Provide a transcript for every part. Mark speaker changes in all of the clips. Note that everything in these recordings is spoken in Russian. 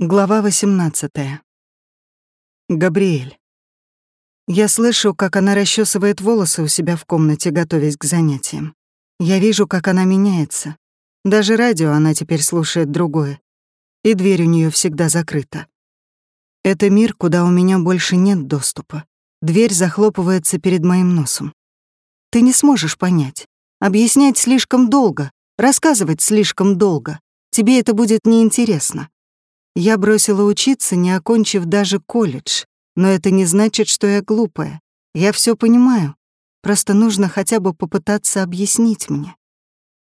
Speaker 1: Глава 18. Габриэль. Я слышу, как она расчесывает волосы у себя в комнате, готовясь к занятиям. Я вижу, как она меняется. Даже радио она теперь слушает другое. И дверь у нее всегда закрыта. Это мир, куда у меня больше нет доступа. Дверь захлопывается перед моим носом. Ты не сможешь понять. Объяснять слишком долго, рассказывать слишком долго. Тебе это будет неинтересно. Я бросила учиться, не окончив даже колледж, но это не значит, что я глупая. Я все понимаю. Просто нужно хотя бы попытаться объяснить мне.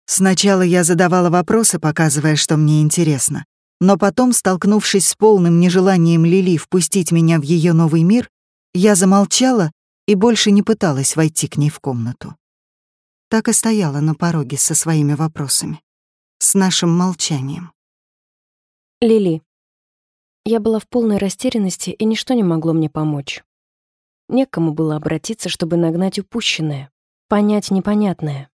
Speaker 1: Сначала я задавала вопросы, показывая, что мне интересно, но потом, столкнувшись с полным нежеланием Лили впустить меня в ее новый мир, я замолчала и больше не пыталась войти к ней в комнату. Так и стояла на пороге со своими вопросами, с нашим молчанием.
Speaker 2: Лили. Я была в полной растерянности, и ничто не могло мне помочь. Некому было обратиться, чтобы нагнать упущенное, понять непонятное.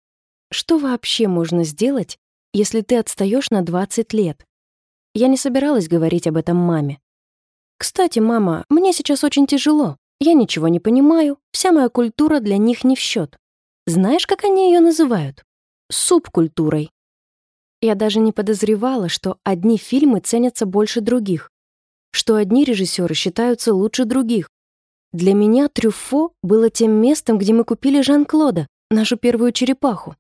Speaker 2: Что вообще можно сделать, если ты отстаешь на 20 лет? Я не собиралась говорить об этом маме. Кстати, мама, мне сейчас очень тяжело. Я ничего не понимаю, вся моя культура для них не в счет. Знаешь, как они ее называют? Субкультурой. Я даже не подозревала, что одни фильмы ценятся больше других что одни режиссеры считаются лучше других. Для меня Трюфо было тем местом, где мы купили Жан-Клода, нашу первую черепаху.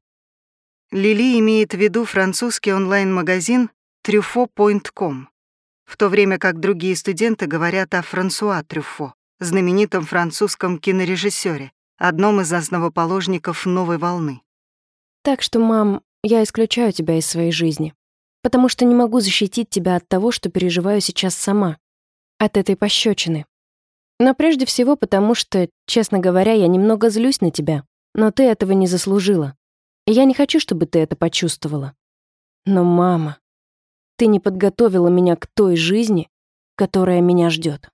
Speaker 1: Лили имеет в виду французский онлайн-магазин truffaut.com, в то время как другие студенты говорят о Франсуа Трюфо, знаменитом французском кинорежиссере, одном из основоположников новой волны.
Speaker 2: Так что, мам, я исключаю тебя из своей жизни потому что не могу защитить тебя от того, что переживаю сейчас сама, от этой пощечины. Но прежде всего потому, что, честно говоря, я немного злюсь на тебя, но ты этого не заслужила. И я не хочу, чтобы ты это почувствовала. Но, мама, ты не подготовила меня к той жизни, которая меня ждет.